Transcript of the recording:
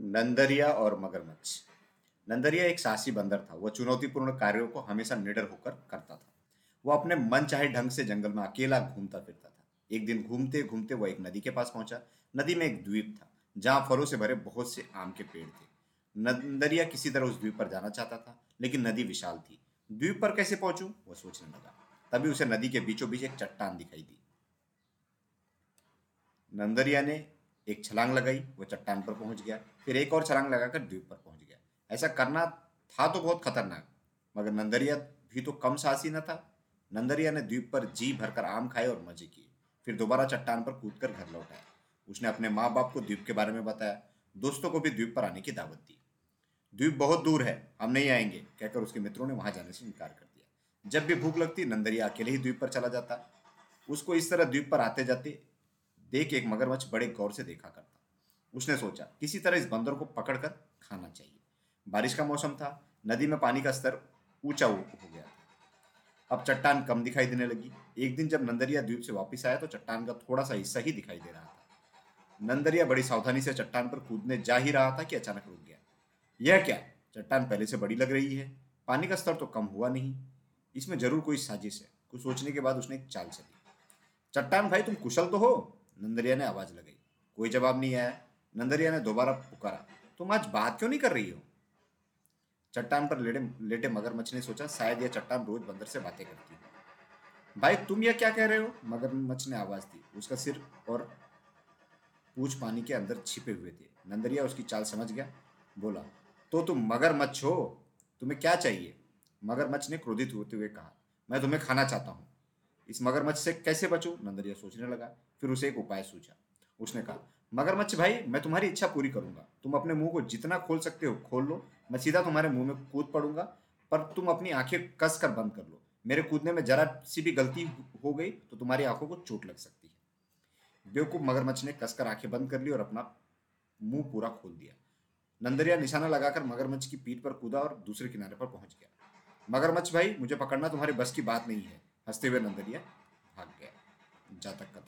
नंदरिया और मगरमच्छ। नंदरिया एक साहसी बंदर था। वह चुनौतीपूर्ण कार्यों को हमेशा निडर होकर करता था। वो अपने मन चाहे ढंग से जंगल में अकेला घूमता फिरता था। एक दिन घूमते घूमते वह एक नदी के पास पहुँचा। नदी में एक द्वीप था, जहाँ फलों से भरे बहुत से आम के पेड़ थे। नंदरिया किसी तरह उस द्वीप पर जाना चाहता था, लेकिन नदी विशाल थी। द्वीप पर कैसे पहुंचूं? वह सोचने लगा। तभी उसे नदी के बीचों बीच एक चट्टान दिखाई दी। नंदरिया ने एक छलांग लगाई, वह चट्टान पर पहुँच गया। फिर एक और छलांग लगाकर द्वीप पर पहुँच गया। ऐसा करना था तो बहुत खतरनाक, मगर नंदरिया भी तो कम साहसी न था। नंदरिया ने द्वीप पर जी भरकर आम खाए और मज़े किए। फिर दोबारा चट्टान पर कूदकर घर लौट आया उसने अपने माँ बाप को द्वीप के बारे में बताया। दोस्तों को भी द्वीप पर आने की दावत दी। द्वीप बहुत दूर है, हम नहीं आएँगे, कहकर उसके मित्रों ने वहाँ जाने से इनकार कर दिया। जब भी भूख लगती, नंदरिया अकेले ही द्वीप पर चला जाता। उसको इस तरह द्वीप पर आते जाते देख एक मगरमच्छ बड़े गौर से देखा करता। उसने सोचा, किसी तरह इस बंदर को पकड़कर खाना चाहिए। बारिश का मौसम था, नदी में पानी का स्तर ऊँचा हो गया था। अब चट्टान कम दिखाई देने लगी। एक दिन जब नंदरिया द्वीप से वापस आया तो चट्टान का थोड़ा सा हिस्सा ही दिखाई दे रहा था। नंदरिया बड़ी सावधानी से चट्टान पर कूदने जा ही रहा था कि अचानक रुक गया। यह क्या? चट्टान पहले से बड़ी लग रही है। पानी का स्तर तो कम हुआ नहीं। इसमें ज़रूर कोई साजिश है। कुछ सोचने के बाद उसने एक चाल चली चट्टान भाई, तुम कुशल तो हो? नंदरिया ने आवाज़ लगाई। कोई जवाब नहीं आया। नंदरिया ने दोबारा पुकारा, तुम आज बात क्यों नहीं कर रही हो? चट्टान पर लेटे लेटे मगरमच्छ ने सोचा, शायद यह चट्टान रोज बंदर से बातें करती है। भाई, तुम यह क्या कह रहे हो? मगरमच्छ ने आवाज़ दी। उसका सिर और पूछ पानी के अंदर छिपे हुए थे। नंदरिया उसकी चाल समझ गया, बोला तो तुम मगरमच्छ हो? तुम्हें क्या चाहिए? मगरमच्छ ने क्रोधित होते हुए कहा, मैं तुम्हें खाना चाहता हूँ। इस मगरमच्छ से कैसे बचूं? नंदरिया सोचने लगा, फिर उसे एक उपाय सूझा। उसने कहा मगरमच्छ भाई, मैं तुम्हारी इच्छा पूरी करूँगा। तुम अपने मुँह को जितना खोल सकते हो, खोल लो। मैं सीधा तुम्हारे मुँह में कूद पड़ूँगा, पर तुम अपनी आँखें कस कर बंद कर लो। मेरे कूदने में जरा सी भी गलती हो गई तो तुम्हारी आँखों को चोट लग सकती है। बेवकूफ़ मगरमच्छ ने कसकर आँखें बंद कर ली और अपना मुँह पूरा खोल दिया। नंदरिया निशाना लगाकर मगरमच्छ की पीठ पर कूदा और दूसरे किनारे पर पहुँच गया। मगरमच्छ भाई, मुझे पकड़ना तुम्हारे बस की बात नहीं है, हँसते हुए नंदरिया भाग गया। जातक का